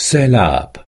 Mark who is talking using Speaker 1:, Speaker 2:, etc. Speaker 1: Sail up!